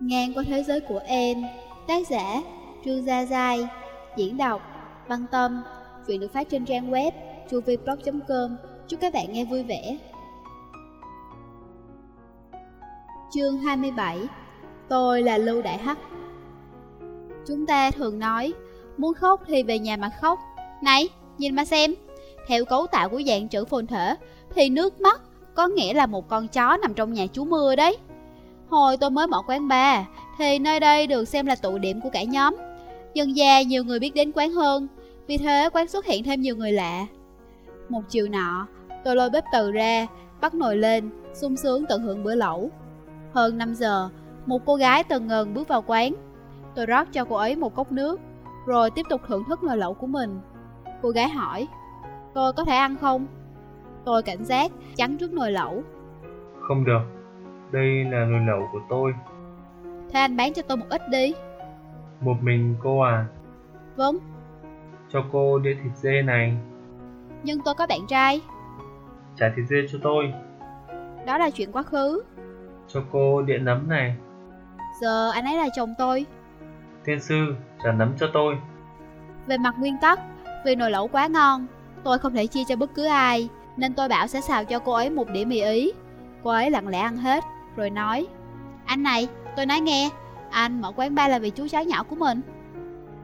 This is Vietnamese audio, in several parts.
Ngang qua thế giới của em Tác giả Trương Gia Giai Diễn đọc Văn Tâm Chuyện được phát trên trang web chuviblog.com Chúc các bạn nghe vui vẻ. Chương 27 Tôi là Lưu Đại Hắc. Chúng ta thường nói Muốn khóc thì về nhà mà khóc. Này, nhìn mà xem. Theo cấu tạo của dạng chữ phồn thể Thì nước mắt có nghĩa là một con chó nằm trong nhà chú mưa đấy. Hồi tôi mới mở quán bar, Thì nơi đây được xem là tụ điểm của cả nhóm. Dần già nhiều người biết đến quán hơn, Vì thế quán xuất hiện thêm nhiều người lạ. Một chiều nọ, Tôi lôi bếp từ ra, Bắt nồi lên, sung sướng tận hưởng bữa lẩu. Hơn 5 giờ, Một cô gái từ ngần bước vào quán. Tôi rót cho cô ấy một cốc nước, Rồi tiếp tục thưởng thức nồi lẩu của mình. Cô gái hỏi, Tôi có thể ăn không? Tôi cảnh giác, chắn trước nồi lẩu. Không được. Đây là nồi lẩu của tôi. Thế anh bán cho tôi một ít đi. Một mình cô à? Vâng. Cho cô đĩa thịt dê này. Nhưng tôi có bạn trai. Trả thịt dê cho tôi. Đó là chuyện quá khứ. Cho cô đĩa nấm này. Giờ anh ấy là chồng tôi. Tiên sư trả nấm cho tôi. Về mặt nguyên tắc Vì nồi lẩu quá ngon Tôi không thể chia cho bất cứ ai Nên tôi bảo sẽ xào cho cô ấy một đĩa mì ý. Cô ấy lặng lẽ ăn hết Rồi nói Anh này tôi nói nghe Anh mở quán bar là vì chú cháu nhỏ của mình.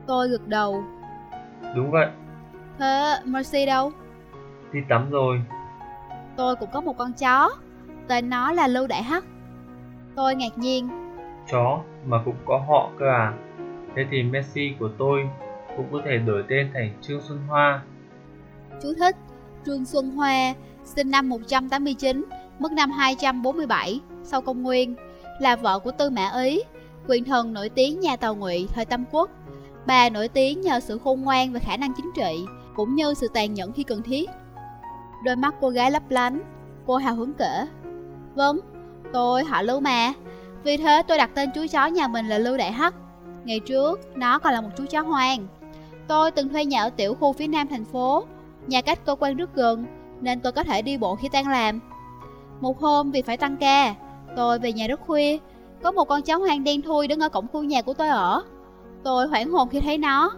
Tôi gật đầu. Đúng vậy. Thế Mercy đâu? Đi tắm rồi. Tôi cũng có một con chó Tên nó là Lưu Đại Hắc. Tôi ngạc nhiên. Chó mà cũng có họ cơ à? Thế thì Messi của tôi Cũng có thể đổi tên thành Trương Xuân Hoa. Chú thích Trương Xuân Hoa Sinh năm 189 Mất năm 247 Sau công nguyên Là vợ của Tư Mã Ý Quyền thần nổi tiếng nhà Tàu Ngụy thời Tam Quốc. Bà nổi tiếng nhờ sự khôn ngoan và khả năng chính trị Cũng như sự tàn nhẫn khi cần thiết. Đôi mắt cô gái lấp lánh Cô hào hứng kể Vâng, tôi họ Lưu mà. Vì thế tôi đặt tên chú chó nhà mình là Lưu Đại Hắc. Ngày trước, nó còn là một chú chó hoang. Tôi từng thuê nhà ở tiểu khu phía nam thành phố. Nhà cách cơ quan rất gần Nên tôi có thể đi bộ khi tan làm. Một hôm vì phải tăng ca. Tôi về nhà rất khuya. Có một con chó hoang đen thui đứng ở cổng khu nhà của tôi ở. Tôi hoảng hồn khi thấy nó.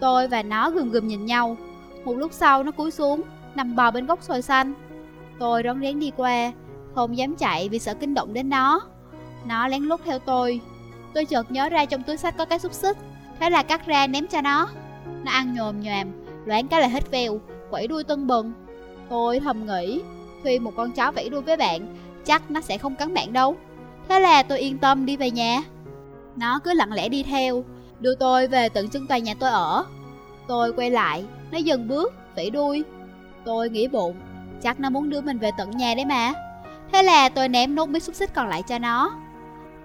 Tôi và nó gườm gườm nhìn nhau. Một lúc sau nó cúi xuống, Nằm bò bên gốc xoài xanh. Tôi rón rén đi qua, Không dám chạy vì sợ kinh động đến nó. Nó lén lút theo tôi. Tôi chợt nhớ ra trong túi sách có cái xúc xích. Thế là cắt ra ném cho nó. Nó ăn nhồm nhòm Loáng cái là hết vèo Quẩy đuôi tưng bừng. Tôi thầm nghĩ khi một con chó vẫy đuôi với bạn Chắc nó sẽ không cắn bạn đâu. Thế là tôi yên tâm đi về nhà. Nó cứ lặng lẽ đi theo Đưa tôi về tận chân tòa nhà tôi ở. Tôi quay lại Nó dừng bước, vẫy đuôi. Tôi nghĩ bụng Chắc nó muốn đưa mình về tận nhà đấy mà. Thế là tôi ném nốt miếng xúc xích còn lại cho nó.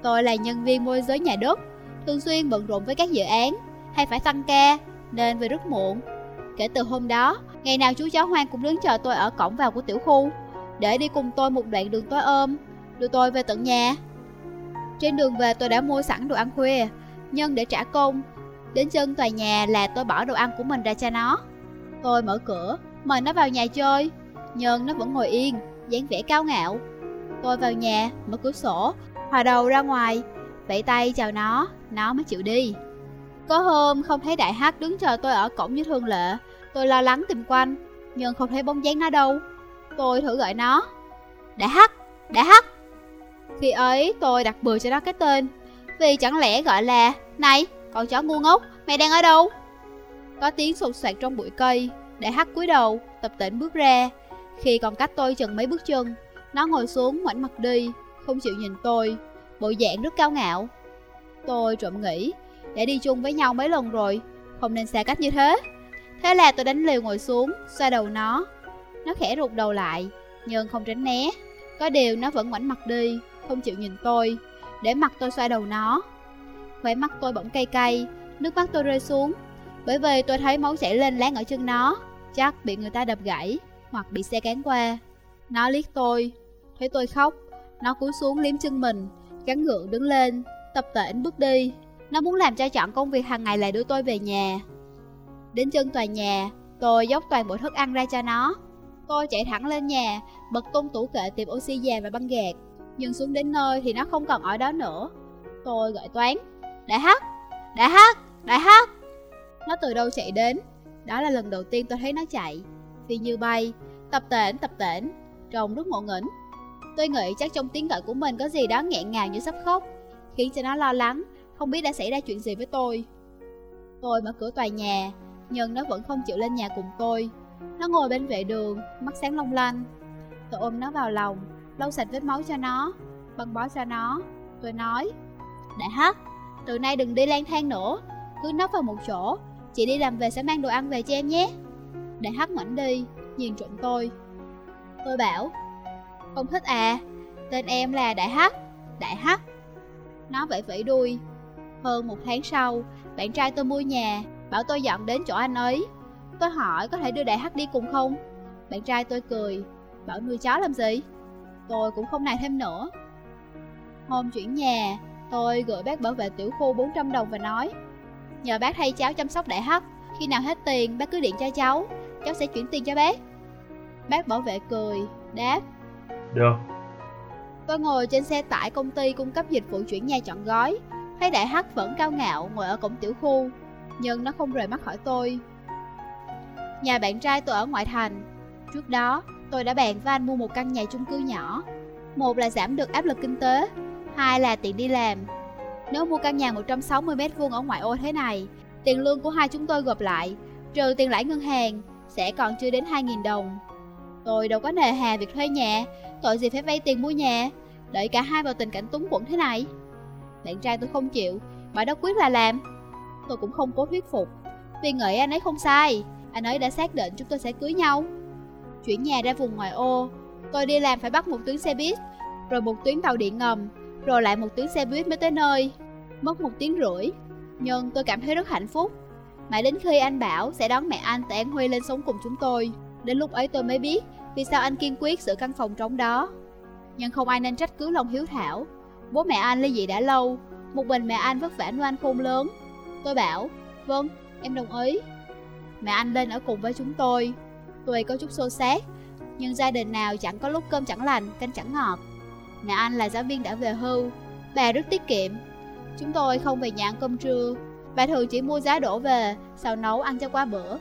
Tôi là nhân viên môi giới nhà đất Thường xuyên bận rộn với các dự án Hay phải tăng ca Nên về rất muộn. Kể từ hôm đó Ngày nào chú chó hoang cũng đứng chờ tôi ở cổng vào của tiểu khu. Để đi cùng tôi một đoạn đường tối ôm. Đưa tôi về tận nhà. Trên đường về tôi đã mua sẵn đồ ăn khuya. Nhân để trả công. Đến chân tòa nhà là tôi bỏ đồ ăn của mình ra cho nó. Tôi mở cửa. Mời nó vào nhà chơi. Nhưng nó vẫn ngồi yên, dáng vẻ cao ngạo. Tôi vào nhà, mở cửa sổ, Hòa đầu ra ngoài. Vẫy tay chào nó Nó mới chịu đi. Có hôm không thấy đại hát đứng chờ tôi ở cổng như thường lệ. Tôi lo lắng tìm quanh. Nhưng không thấy bóng dáng nó đâu. Tôi thử gọi nó. Đại hắc, đại hắc. Khi ấy tôi đặt bừa cho nó cái tên. Vì chẳng lẽ gọi là Này, con chó ngu ngốc, mày đang ở đâu? Có tiếng sột soạt trong bụi cây. Đại hắc cúi đầu, tập tễnh bước ra. Khi còn cách tôi chừng mấy bước chân Nó ngồi xuống ngoảnh mặt đi Không chịu nhìn tôi. Bộ dạng rất cao ngạo. Tôi trộm nghĩ Đã đi chung với nhau mấy lần rồi Không nên xa cách như thế. Thế là tôi đánh liều ngồi xuống, xoa đầu nó nó khẽ rụt đầu lại, nhưng không tránh né. Có điều nó vẫn ngoảnh mặt đi, không chịu nhìn tôi. Để mặt tôi xoa đầu nó. Khỏe mắt tôi bỗng cay cay, nước mắt tôi rơi xuống. Bởi vì tôi thấy máu chảy lên láng ở chân nó Chắc bị người ta đập gãy, hoặc bị xe cán qua. Nó liếc tôi, thấy tôi khóc. Nó cúi xuống liếm chân mình, gắn gượng đứng lên, tập tễnh bước đi. Nó muốn làm cho chọn công việc hàng ngày là đưa tôi về nhà. Đến chân tòa nhà, tôi dốc toàn bộ thức ăn ra cho nó. Tôi chạy thẳng lên nhà, bật tung tủ kệ tìm oxy già và băng gạc. Nhưng xuống đến nơi thì nó không còn ở đó nữa. Tôi gọi toán Đại Hắc, Đại Hắc, Đại Hắc. Nó từ đâu chạy đến? Đó là lần đầu tiên tôi thấy nó chạy. Phi như bay, tập tễnh tập tễnh Trông rất ngộ nghĩnh. Tôi nghĩ chắc trong tiếng gọi của mình có gì đó nghẹn ngào như sắp khóc Khiến cho nó lo lắng Không biết đã xảy ra chuyện gì với tôi. Tôi mở cửa tòa nhà Nhưng nó vẫn không chịu lên nhà cùng tôi. Nó ngồi bên vệ đường, Mắt sáng long lanh. Tôi ôm nó vào lòng, Lau sạch vết máu cho nó, Băng bó cho nó. Tôi nói, Đại Hắc, Từ nay đừng đi lang thang nữa, Cứ nấp vào một chỗ Chị đi làm về sẽ mang đồ ăn về cho em nhé. Đại Hắc ngoảnh đi, Nhìn trộm tôi. Tôi bảo Không thích à? Tên em là Đại Hắc Đại Hắc. Nó vẫy vẫy đuôi. Hơn một tháng sau, Bạn trai tôi mua nhà, Bảo tôi dọn đến chỗ anh ấy. Tôi hỏi có thể đưa Đại Hắc đi cùng không? Bạn trai tôi cười Bảo nuôi chó làm gì? Tôi cũng không này thêm nữa. Hôm chuyển nhà Tôi gửi bác bảo vệ tiểu khu 400 đồng và nói Nhờ bác thay cháu chăm sóc đại hắc Khi nào hết tiền bác cứ điện cho cháu Cháu sẽ chuyển tiền cho bác. Bác bảo vệ cười, đáp Được. Tôi ngồi trên xe tải công ty cung cấp dịch vụ chuyển nhà chọn gói Thấy đại hắc vẫn cao ngạo ngồi ở cổng tiểu khu Nhưng nó không rời mắt khỏi tôi Nhà bạn trai tôi ở ngoại thành. Trước đó, tôi đã bàn với anh mua một căn nhà chung cư nhỏ. Một là giảm được áp lực kinh tế, Hai là tiện đi làm. Nếu mua căn nhà 160m2 ở ngoại ô thế này, Tiền lương của hai chúng tôi gộp lại, Trừ tiền lãi ngân hàng, Sẽ còn chưa đến 2.000 đồng. Tôi đâu có nề hà việc thuê nhà, Tội gì phải vay tiền mua nhà, Đợi cả hai vào tình cảnh túng quẫn thế này. Bạn trai tôi không chịu Bảo đó quyết là làm. Tôi cũng không cố thuyết phục. Vì nghĩ anh ấy không sai anh ấy đã xác định chúng tôi sẽ cưới nhau. Chuyển nhà ra vùng ngoại ô. Tôi đi làm phải bắt một tuyến xe buýt Rồi một tuyến tàu điện ngầm Rồi lại một tuyến xe buýt mới tới nơi. Mất một tiếng rưỡi Nhưng tôi cảm thấy rất hạnh phúc. Mãi đến khi anh bảo sẽ đón mẹ anh tại An Huy lên sống cùng chúng tôi Đến lúc ấy tôi mới biết Vì sao anh kiên quyết giữ căn phòng trống đó. Nhưng không ai nên trách cứ lòng hiếu thảo. Bố mẹ anh ly dị đã lâu Một mình mẹ anh vất vả nuôi anh khôn lớn. Tôi bảo Vâng, em đồng ý. Mẹ anh lên ở cùng với chúng tôi. Tuy có chút xô xát Nhưng gia đình nào chẳng có lúc cơm chẳng lành, canh chẳng ngọt. Mẹ anh là giáo viên đã về hưu Bà rất tiết kiệm. Chúng tôi không về nhà ăn cơm trưa Bà thường chỉ mua giá đổ về Xào nấu ăn cho qua bữa.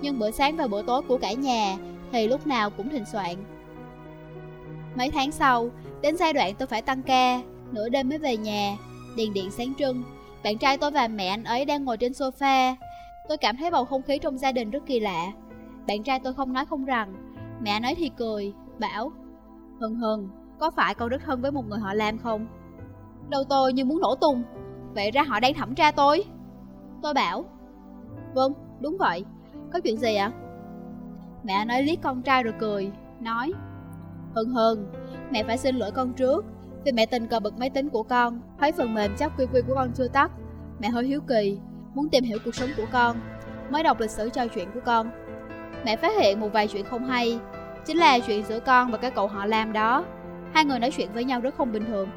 Nhưng bữa sáng và bữa tối của cả nhà Thì lúc nào cũng thịnh soạn. Mấy tháng sau Đến giai đoạn tôi phải tăng ca Nửa đêm mới về nhà Đèn điện sáng trưng. Bạn trai tôi và mẹ anh ấy đang ngồi trên sofa Tôi cảm thấy bầu không khí trong gia đình rất kỳ lạ. Bạn trai tôi không nói không rằng. Mẹ nói thì cười, Bảo, Hừng hừng, Có phải con rất thân với một người họ làm không? Đầu tôi như muốn nổ tung. Vậy ra họ đang thẩm tra tôi. Tôi bảo Vâng đúng vậy. Có chuyện gì ạ? Mẹ nói lý liếc con trai rồi cười, Nói, Hừng hừng, Mẹ phải xin lỗi con trước. Vì mẹ tình cờ bật máy tính của con, Thấy phần mềm chắc quy quy của con chưa tắt. Mẹ hơi hiếu kỳ Muốn tìm hiểu cuộc sống của con Mới đọc lịch sử trò chuyện của con. Mẹ phát hiện một vài chuyện không hay Chính là chuyện giữa con và cái cậu họ làm đó. Hai người nói chuyện với nhau rất không bình thường.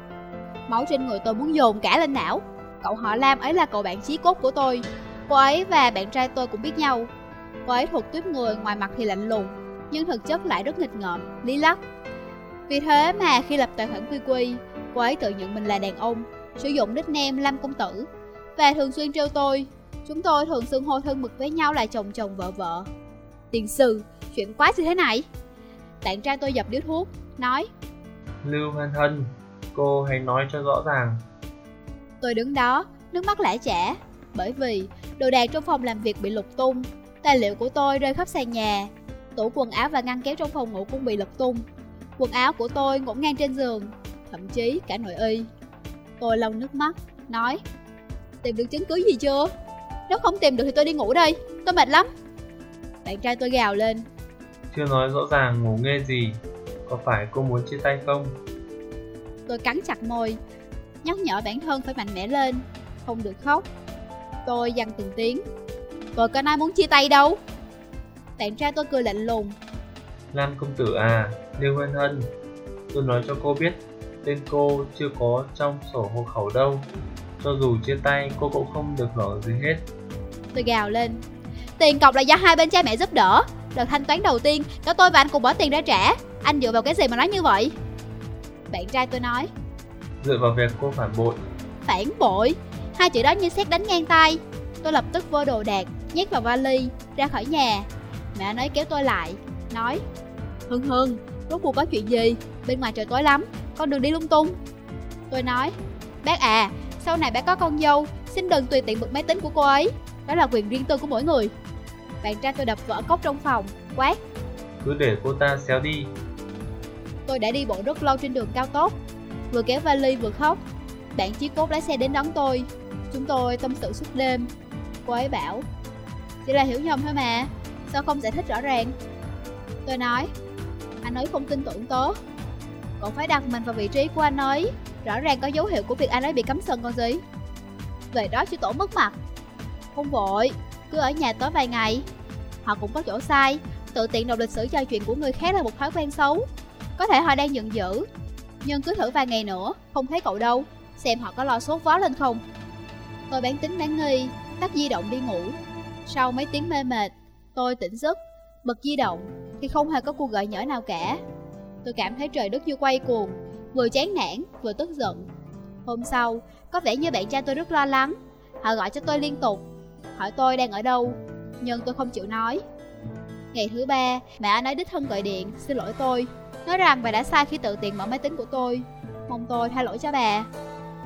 Máu trên người tôi muốn dồn cả lên não. Cậu họ Lam ấy là cậu bạn chí cốt của tôi. Cô ấy và bạn trai tôi cũng biết nhau. Cô ấy thuộc tuyết người ngoài mặt thì lạnh lùng Nhưng thực chất lại rất nghịch ngợm, lý lắc. Vì thế mà khi lập tài khoản quy quy Cô ấy tự nhận mình là đàn ông Sử dụng nickname Lam Công Tử. Và thường xuyên trêu tôi. Chúng tôi thường xưng hô thân mực với nhau là chồng chồng vợ vợ. Tiền sư, chuyện quá như thế này? Bạn trai tôi dập điếu thuốc, nói. Lưu Hân Hân, cô hãy nói cho rõ ràng. Tôi đứng đó, nước mắt lã chả Bởi vì đồ đạc trong phòng làm việc bị lục tung Tài liệu của tôi rơi khắp sàn nhà. Tủ quần áo và ngăn kéo trong phòng ngủ cũng bị lật tung. Quần áo của tôi ngổn ngang trên giường Thậm chí cả nội y. Tôi lau nước mắt, nói Tìm được chứng cứ gì chưa? Nếu không tìm được thì tôi đi ngủ đây Tôi mệt lắm. Bạn trai tôi gào lên. Chưa nói rõ ràng ngủ nghe gì Có phải cô muốn chia tay không? Tôi cắn chặt môi Nhắc nhở bản thân phải mạnh mẽ lên. Không được khóc. Tôi dằn từng tiếng. Tôi có ai muốn chia tay đâu. Bạn trai tôi cười lạnh lùng. Lam công tử à, Lưu Hân Hân Tôi nói cho cô biết Tên cô chưa có trong sổ hộ khẩu đâu Cho dù chia tay cô cũng không được hưởng gì hết. Tôi gào lên. Tiền cọc là do hai bên cha mẹ giúp đỡ. Đợt thanh toán đầu tiên Cả tôi và anh cùng bỏ tiền ra trả. Anh dựa vào cái gì mà nói như vậy? Bạn trai tôi nói. Dựa vào việc cô phản bội. Phản bội? Hai chữ đó như xét đánh ngang tay. Tôi lập tức vô đồ đạc Nhét vào vali Ra khỏi nhà. Mẹ ấy kéo tôi lại Nói Hưng Hưng Rốt cuộc có chuyện gì? Bên ngoài trời tối lắm Con đừng đi lung tung. Tôi nói Bác à Sau này bác có con dâu Xin đừng tùy tiện bật máy tính của cô ấy. Đó là quyền riêng tư của mỗi người. Bạn trai tôi đập vỡ cốc trong phòng Quát. Cứ để cô ta xéo đi. Tôi đã đi bộ rất lâu trên đường cao tốc Vừa kéo vali vừa khóc. Bạn chí cốt lái xe đến đón tôi. Chúng tôi tâm sự suốt đêm. Cô ấy bảo Chỉ là hiểu nhầm thôi mà Sao không giải thích rõ ràng? Tôi nói Anh ấy không tin tưởng tớ. Cậu phải đặt mình vào vị trí của anh ấy Rõ ràng có dấu hiệu của việc anh ấy bị cấm sân còn gì. Về đó chỉ tổ mất mặt. Không vội, Cứ ở nhà tối vài ngày. Họ cũng có chỗ sai, Tự tiện đọc lịch sử trò chuyện của người khác là một thói quen xấu. Có thể họ đang giận dữ, Nhưng cứ thử vài ngày nữa, Không thấy cậu đâu, Xem họ có lo sốt vó lên không. Tôi bán tính bán nghi, Tắt di động đi ngủ. Sau mấy tiếng mê mệt, Tôi tỉnh giấc, Bật di động, Thì không hề có cuộc gọi nhỡ nào cả. Tôi cảm thấy trời đất như quay cuồng. Vừa chán nản, vừa tức giận. Hôm sau, Có vẻ như bạn trai tôi rất lo lắng. Họ gọi cho tôi liên tục. Hỏi tôi đang ở đâu, Nhưng tôi không chịu nói. Ngày thứ ba, Mẹ anh ấy đích thân gọi điện, Xin lỗi tôi. Nói rằng bà đã sai khi tự tiện mở máy tính của tôi. Mong tôi tha lỗi cho bà.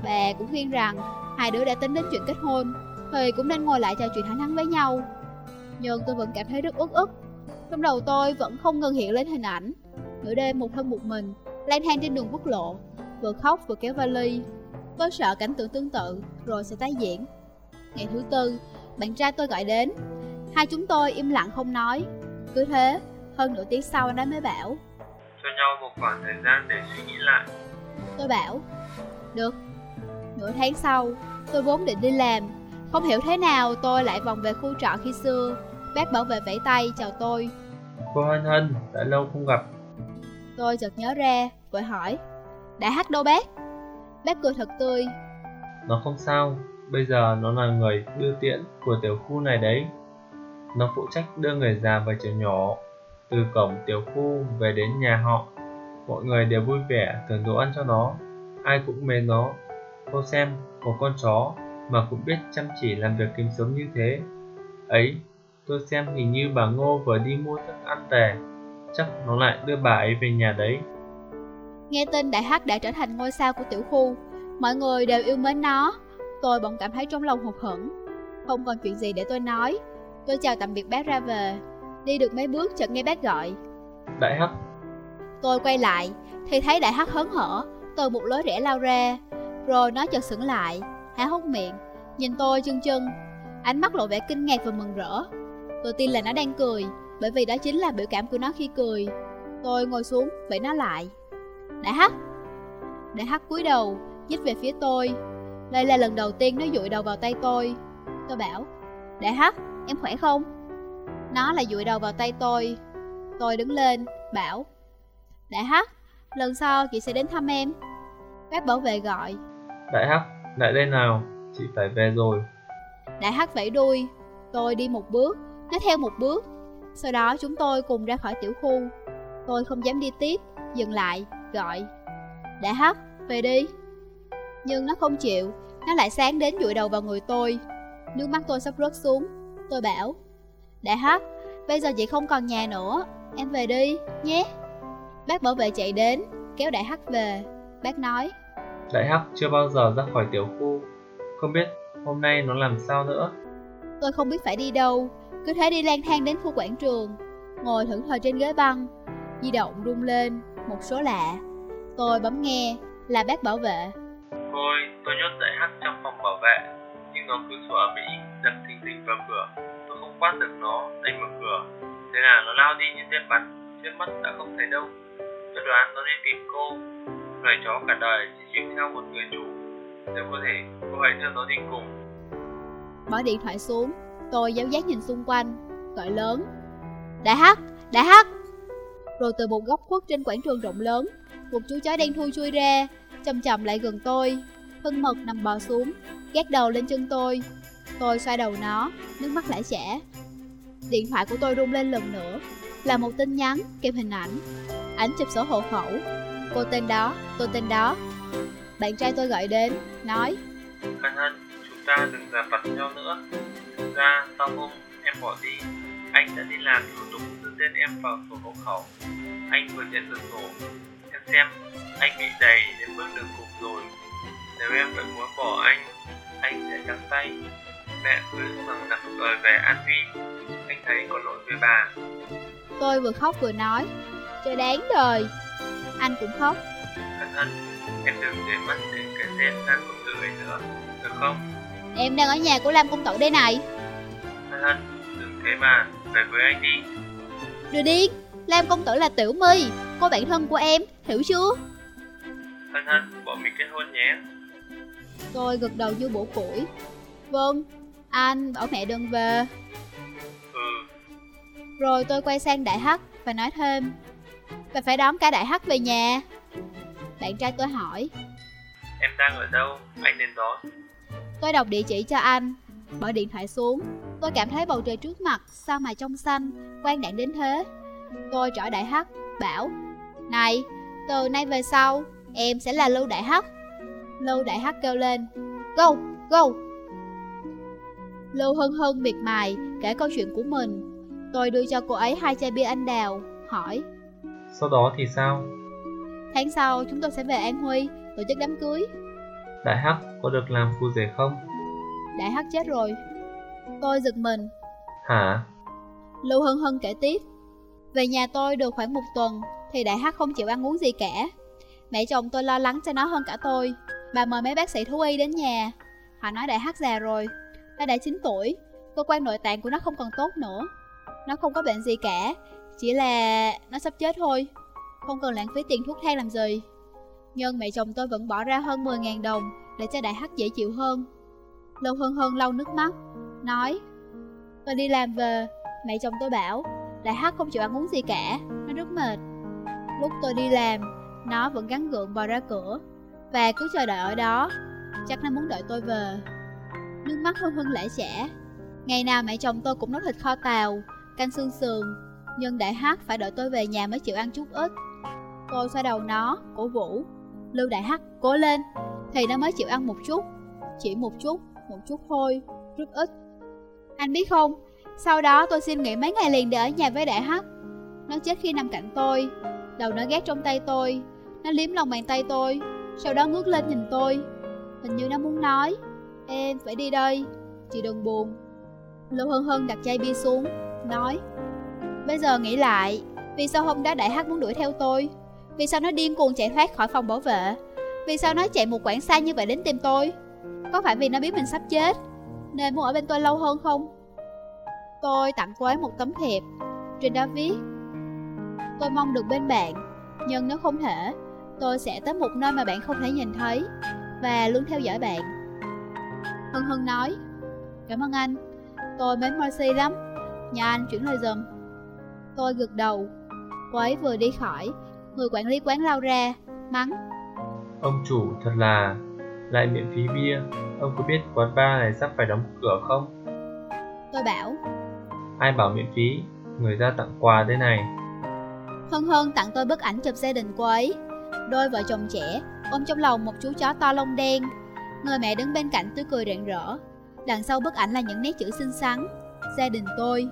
Bà cũng khuyên rằng Hai đứa đã tính đến chuyện kết hôn, Thì cũng nên ngồi lại trò chuyện thẳng thắn với nhau. Nhưng tôi vẫn cảm thấy rất uất ức. Trong đầu tôi vẫn không ngừng hiện lên hình ảnh. Nửa đêm một thân một mình lang thang trên đường quốc lộ Vừa khóc vừa kéo vali Tôi sợ cảnh tượng tương tự Rồi sẽ tái diễn. Ngày thứ tư Bạn trai tôi gọi đến. Hai chúng tôi im lặng không nói. Cứ thế Hơn nửa tiếng sau anh ấy mới bảo. Cho nhau một khoảng thời gian để suy nghĩ lại. Tôi bảo Được. Nửa tháng sau Tôi vốn định đi làm. Không hiểu thế nào tôi lại vòng về khu trọ khi xưa. Bác bảo vệ vẫy tay chào tôi. Cô Hân Hân, đã lâu không gặp. Tôi chợt nhớ ra, vội hỏi Đã hát đâu bác? Bác cười thật tươi Nó không sao, bây giờ nó là người đưa tiễn của tiểu khu này đấy. Nó phụ trách đưa người già và trẻ nhỏ Từ cổng tiểu khu về đến nhà họ. Mọi người đều vui vẻ thưởng đồ ăn cho nó. Ai cũng mến nó. Cô xem, một con chó mà cũng biết chăm chỉ làm việc kiếm sống như thế. Ấy, tôi xem hình như bà Ngô vừa đi mua thức ăn về chắc nó lại đưa bà ấy về nhà đấy. Nghe tin Đại Hắc đã trở thành ngôi sao của tiểu khu, mọi người đều yêu mến nó. Tôi bỗng cảm thấy trong lòng hụt hẫng. Không còn chuyện gì để tôi nói. Tôi chào tạm biệt bác ra về. Đi được mấy bước chợt nghe bác gọi. Đại Hắc. Tôi quay lại, thì thấy Đại Hắc hớn hở, từ một lối rẽ lao ra. Rồi nó chợt sững lại, há hốc miệng, nhìn tôi chân chân. Ánh mắt lộ vẻ kinh ngạc và mừng rỡ. Tôi tin là nó đang cười, bởi vì đó chính là biểu cảm của nó khi cười. Tôi ngồi xuống, vẫy nó lại. Đại Hắc! Đại Hắc cúi đầu, nhích về phía tôi. Đây là lần đầu tiên nó dụi đầu vào tay tôi. Tôi bảo, Đại Hắc, em khỏe không? Nó là dụi đầu vào tay tôi. Tôi đứng lên, bảo, Đại Hắc, lần sau chị sẽ đến thăm em. Bác bảo vệ gọi. Đại Hắc, lại đây nào, chị phải về rồi. Đại Hắc vẫy đuôi, tôi đi một bước, nó theo một bước, sau đó chúng tôi cùng ra khỏi tiểu khu Tôi không dám đi tiếp Dừng lại, gọi Đã hấp, về đi. Nhưng nó không chịu Nó lại sáng đến dụi đầu vào người tôi. Nước mắt tôi sắp rớt xuống. Tôi bảo Đã hấp, bây giờ chị không còn nhà nữa Em về đi, nhé. Bác bảo vệ chạy đến Kéo đại hắc về. Bác nói Đại hắc chưa bao giờ ra khỏi tiểu khu. Không biết hôm nay nó làm sao nữa. Tôi không biết phải đi đâu cứ thế đi lang thang đến khu quảng trường Ngồi thẫn thờ trên ghế băng Di động rung lên Một số lạ. Tôi bấm nghe Là bác bảo vệ. Thôi tôi nhốt đại hắc trong phòng bảo vệ Nhưng nó cứ sủa Mỹ Đập thình thình vào cửa. Tôi không quát được nó đẩy mở cửa. Thế là nó lao đi như tên bắn Trên mắt đã không thấy đâu. Tôi đoán nó đi tìm cô. Loài chó cả đời chỉ chịu theo một người chủ. Nếu có thể cô hãy đưa nó đi cùng. Bỏ điện thoại xuống Tôi giáo giác nhìn xung quanh, gọi lớn. Đại hắc, đại hắc rồi từ một góc khuất trên quảng trường rộng lớn Một chú chó đen thui chui ra Chầm chậm lại gần tôi Thân mật nằm bò xuống Gác đầu lên chân tôi. Tôi xoay đầu nó, nước mắt lã chả Điện thoại của tôi rung lên lần nữa Là một tin nhắn kèm hình ảnh. Ảnh chụp sổ hộ khẩu. Cô tên đó, tôi tên đó. Bạn trai tôi gọi đến, nói. Hân hân, chúng ta đừng giả mặt nhau nữa. Thực ra, sau hôm em bỏ đi, anh đã đi làm thủ tục tên em vào sổ hộ khẩu. Anh vừa nhận được sổ. Em xem, anh bị đầy đến bước đường cùng rồi. Nếu em vẫn muốn bỏ anh, anh sẽ trắng tay. Mẹ cứ rằng nặng lời về An Huy. Anh thấy có lỗi với bà. Tôi vừa khóc vừa nói Trời đáng đời Anh cũng khóc Hân hân, em đừng để mắt đến cái tên Lam Công Tử ấy nữa, được không? Em đang ở nhà của Lam Công Tử đây này Hân hân, đừng thế mà, về với anh đi. Đưa điên Lam Công Tử là Tiểu My. Cô bạn thân của em, hiểu chưa? Hân hân, bọn mình kết hôn nhé. Tôi gật đầu như bổ củi. Vâng, anh bảo mẹ đừng về. Ừ, Rồi tôi quay sang Đại Hắc và nói thêm. Và phải đón cả Đại Hắc về nhà. Bạn trai tôi hỏi. Em đang ở đâu? Anh đến đó. Tôi đọc địa chỉ cho anh Bỏ điện thoại xuống. Tôi cảm thấy bầu trời trước mặt Sao mà trong xanh Quang đạn đến thế. Tôi trỏ Đại Hắc Bảo Này Từ nay về sau Em sẽ là Lưu Đại Hắc. Lưu Đại Hắc kêu lên Go Go. Lưu hân hân miệt mài Kể câu chuyện của mình. Tôi đưa cho cô ấy hai chai bia anh đào Hỏi Sau đó thì sao? Tháng sau chúng tôi sẽ về An Huy Tổ chức đám cưới. Đại Hắc có được làm phu rể không? Đại Hắc chết rồi. Tôi giật mình. Hả? Lưu Hân Hân kể tiếp. Về nhà tôi được khoảng một tuần Thì Đại Hắc không chịu ăn uống gì cả. Mẹ chồng tôi lo lắng cho nó hơn cả tôi. Bà mời mấy bác sĩ thú y đến nhà. Họ nói Đại Hắc già rồi. Nó đã 9 tuổi. Cơ quan nội tạng của nó không còn tốt nữa. Nó không có bệnh gì cả. Chỉ là nó sắp chết thôi. Không cần lãng phí tiền thuốc thang làm gì. Nhưng mẹ chồng tôi vẫn bỏ ra hơn 10.000 đồng Để cho Đại Hắc dễ chịu hơn lâu Hân Hân lau nước mắt, Nói, Tôi đi làm về. Mẹ chồng tôi bảo, Đại Hắc không chịu ăn uống gì cả. Nó rất mệt. Lúc tôi đi làm, Nó vẫn gắn gượng bò ra cửa Và cứ chờ đợi ở đó. Chắc nó muốn đợi tôi về. Nước mắt Hân Hân lẻ trẻ Ngày nào mẹ chồng tôi cũng nấu thịt kho tàu, Canh xương sườn, Nhưng Đại Hắc phải đợi tôi về nhà mới chịu ăn chút ít. Tôi xoa đầu nó, Cổ vũ, Lưu Đại Hắc cố lên. Thì nó mới chịu ăn một chút, Chỉ một chút. Một chút thôi, Rất ít. Anh biết không, sau đó tôi xin nghỉ mấy ngày liền để ở nhà với đại hắc. Nó chết khi nằm cạnh tôi, Đầu nó ghét trong tay tôi, Nó liếm lòng bàn tay tôi, Sau đó ngước lên nhìn tôi. Hình như nó muốn nói, Em phải đi đây, Chị đừng buồn. Lưu Hân Hân đặt chai bia xuống, Nói, Bây giờ nghĩ lại, Vì sao hôm đó đại hắc muốn đuổi theo tôi? Vì sao nó điên cuồng chạy thoát khỏi phòng bảo vệ? Vì sao nó chạy một quãng xa như vậy đến tìm tôi? Có phải vì nó biết mình sắp chết, Nên muốn ở bên tôi lâu hơn không? Tôi tặng cô ấy một tấm thiệp Trên đó viết Tôi mong được bên bạn, Nhưng nếu không thể, Tôi sẽ tới một nơi mà bạn không thể nhìn thấy Và luôn theo dõi bạn. Hân Hân nói, Cảm ơn anh, Tôi mến Mercy lắm. Nhà anh chuyển lời dùm. Tôi gật đầu. Cô ấy vừa đi khỏi, Người quản lý quán lao ra Mắng, Ông chủ thật là lại miễn phí bia. Ông có biết quán bar này sắp phải đóng cửa không? Tôi bảo Ai bảo miễn phí? Người ra tặng quà thế này. Hân Hân tặng tôi bức ảnh chụp gia đình cô ấy Đôi vợ chồng trẻ Ôm trong lòng một chú chó to lông đen Người mẹ đứng bên cạnh tươi cười rạng rỡ Đằng sau bức ảnh là những nét chữ xinh xắn Gia đình tôi